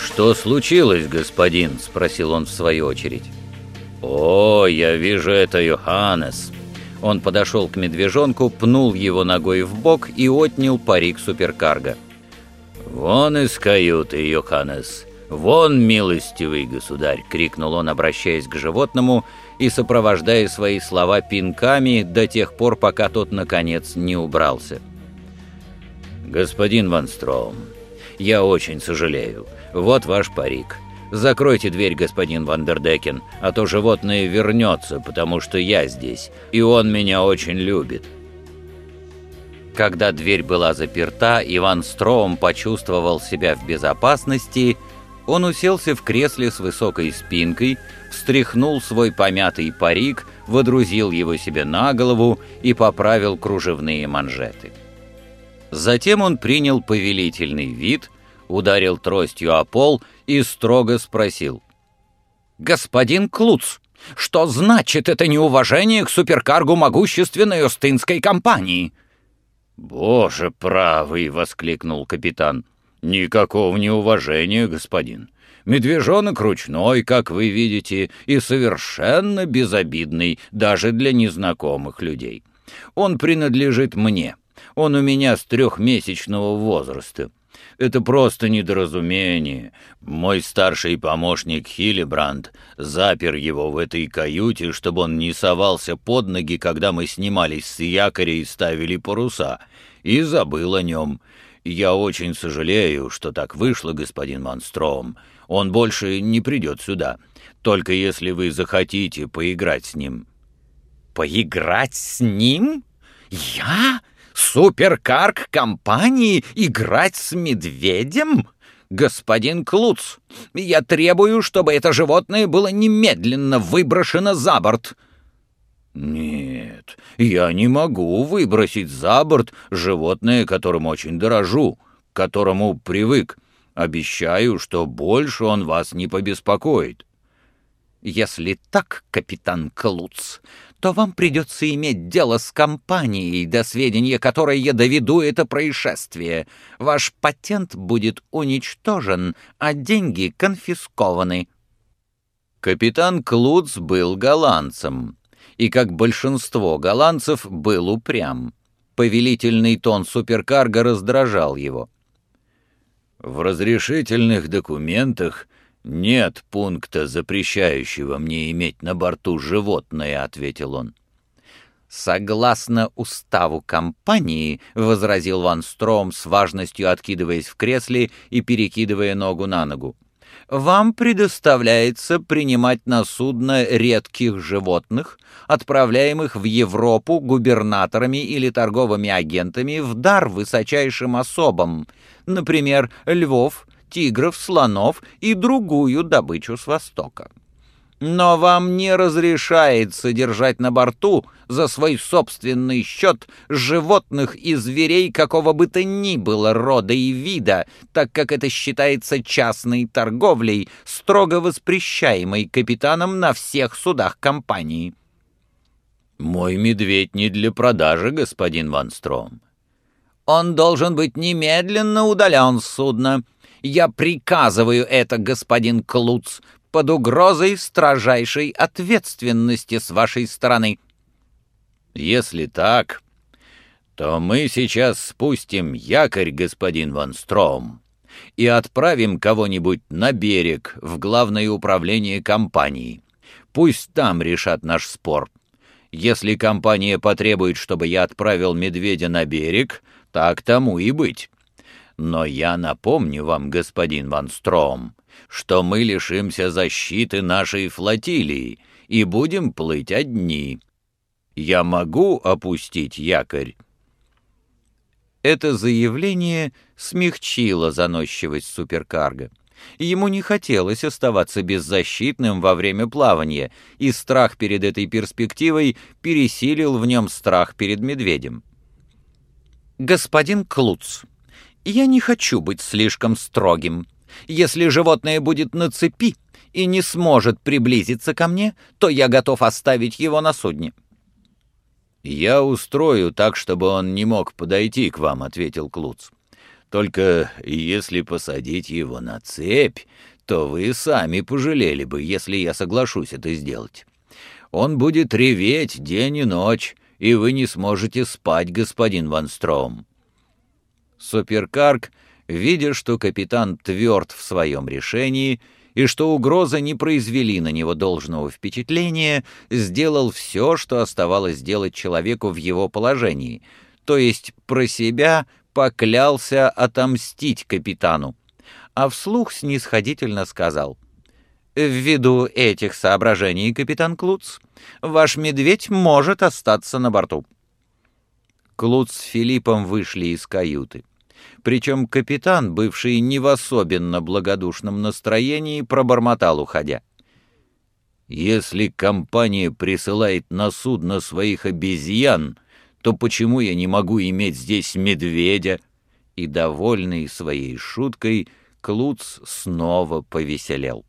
«Что случилось, господин?» — спросил он в свою очередь. «О, я вижу, это Йоханнес!» Он подошел к медвежонку, пнул его ногой в бок и отнял парик суперкарга. «Вон из каюты, Йоханнес! Вон, милостивый государь!» — крикнул он, обращаясь к животному и сопровождая свои слова пинками до тех пор, пока тот, наконец, не убрался. «Господин Ван Стром, я очень сожалею. Вот ваш парик. Закройте дверь, господин Вандердекен, а то животное вернется, потому что я здесь, и он меня очень любит». Когда дверь была заперта, и Ван Строум почувствовал себя в безопасности, он уселся в кресле с высокой спинкой, встряхнул свой помятый парик, водрузил его себе на голову и поправил кружевные манжеты. Затем он принял повелительный вид, ударил тростью о пол и строго спросил. «Господин Клуц, что значит это неуважение к суперкаргу могущественной Остинской компании?» «Боже правый!» — воскликнул капитан. «Никакого неуважения, господин. Медвежонок ручной, как вы видите, и совершенно безобидный даже для незнакомых людей. Он принадлежит мне. Он у меня с трехмесячного возраста. Это просто недоразумение. Мой старший помощник Хилибранд запер его в этой каюте, чтобы он не совался под ноги, когда мы снимались с якоря и ставили паруса, и забыл о нем. Я очень сожалею, что так вышло, господин Монстром. Он больше не придет сюда, только если вы захотите поиграть с ним». «Поиграть с ним? Я?» Суперкарк компании играть с медведем? Господин Клуц, я требую, чтобы это животное было немедленно выброшено за борт. Нет, я не могу выбросить за борт животное, которым очень дорожу, к которому привык. Обещаю, что больше он вас не побеспокоит. Если так, капитан Клуц, то вам придется иметь дело с компанией, до сведения которой я доведу это происшествие. Ваш патент будет уничтожен, а деньги конфискованы». Капитан Клуц был голландцем, и, как большинство голландцев, был упрям. Повелительный тон суперкарга раздражал его. В разрешительных документах «Нет пункта, запрещающего мне иметь на борту животное», — ответил он. «Согласно уставу компании», — возразил Ван Стром с важностью откидываясь в кресле и перекидывая ногу на ногу, «вам предоставляется принимать на судно редких животных, отправляемых в Европу губернаторами или торговыми агентами в дар высочайшим особам, например, львов, тигров, слонов и другую добычу с востока. Но вам не разрешается держать на борту за свой собственный счет животных и зверей какого бы то ни было рода и вида, так как это считается частной торговлей, строго воспрещаемой капитаном на всех судах компании. «Мой медведь не для продажи, господин Ван Стром». «Он должен быть немедленно удален с судна», я приказываю это, господин Клуц, под угрозой строжайшей ответственности с вашей стороны». «Если так, то мы сейчас спустим якорь, господин Ван Стром, и отправим кого-нибудь на берег в главное управление компании. Пусть там решат наш спор. Если компания потребует, чтобы я отправил медведя на берег, так тому и быть. Но я напомню вам, господин Ван Стром, что мы лишимся защиты нашей флотилии и будем плыть одни. Я могу опустить якорь?» Это заявление смягчило заносчивость суперкарга. Ему не хотелось оставаться беззащитным во время плавания, и страх перед этой перспективой пересилил в нем страх перед медведем. «Господин Клуц», я не хочу быть слишком строгим. Если животное будет на цепи и не сможет приблизиться ко мне, то я готов оставить его на судне». «Я устрою так, чтобы он не мог подойти к вам», — ответил Клуц. Только если посадить его на цепь, то вы сами пожалели бы, если я соглашусь это сделать. Он будет реветь день и ночь, и вы не сможете спать, господин Ван Стром». Суперкарк, видя, что капитан тверд в своем решении и что угрозы не произвели на него должного впечатления, сделал все, что оставалось сделать человеку в его положении, то есть про себя поклялся отомстить капитану, а вслух снисходительно сказал — Ввиду этих соображений, капитан Клуц, ваш медведь может остаться на борту. Клуц с Филиппом вышли из каюты. Причем капитан, бывший не в особенно благодушном настроении, пробормотал, уходя. «Если компания присылает на судно своих обезьян, то почему я не могу иметь здесь медведя?» И, довольный своей шуткой, Клуц снова повеселел.